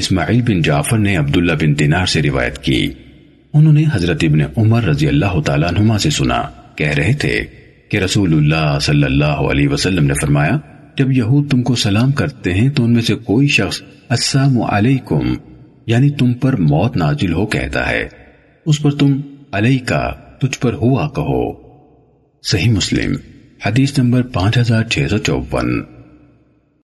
اسماعیل بن جعفر نے عبداللہ بن دینار سے روایت کی۔ انہوں نے حضرت ابن عمر رضی اللہ تعالیٰ عنہما سے سنا۔ کہہ رہے تھے کہ رسول اللہ صلی اللہ علیہ وسلم نے فرمایا، جب یہود تم کو سلام کرتے ہیں تو ان میں سے کوئی شخص السلام علیکم یعنی تم پر موت نازل ہو کہتا ہے۔ اس پر تم علیہ کا تجھ پر ہوا کہو۔ صحیح مسلم، حدیث نمبر پانچ ہزار چھ سو چوپن۔